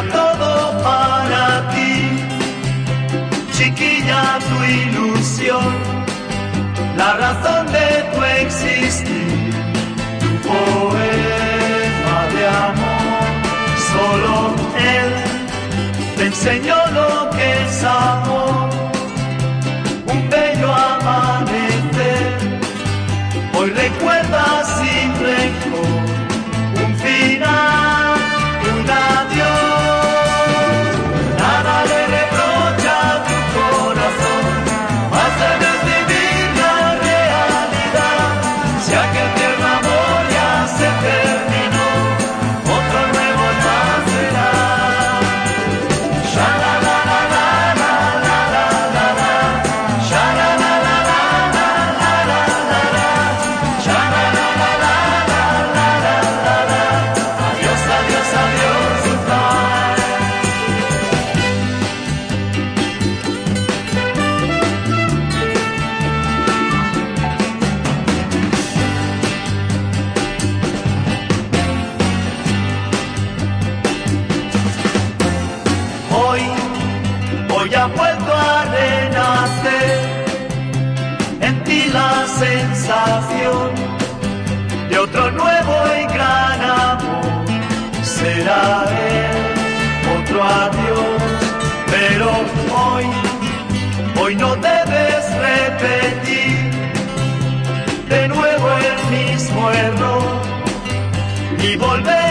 todo para ti, chiquilla tu ilusión, la razón de tu existir, tu poema de amor, solo él te enseñó lo que es amor. Vuelto a renacer en ti la sensación de otro nuevo y gran amor. Será él otro adiós, pero hoy, hoy no debes repetir de nuevo el mismo error y volver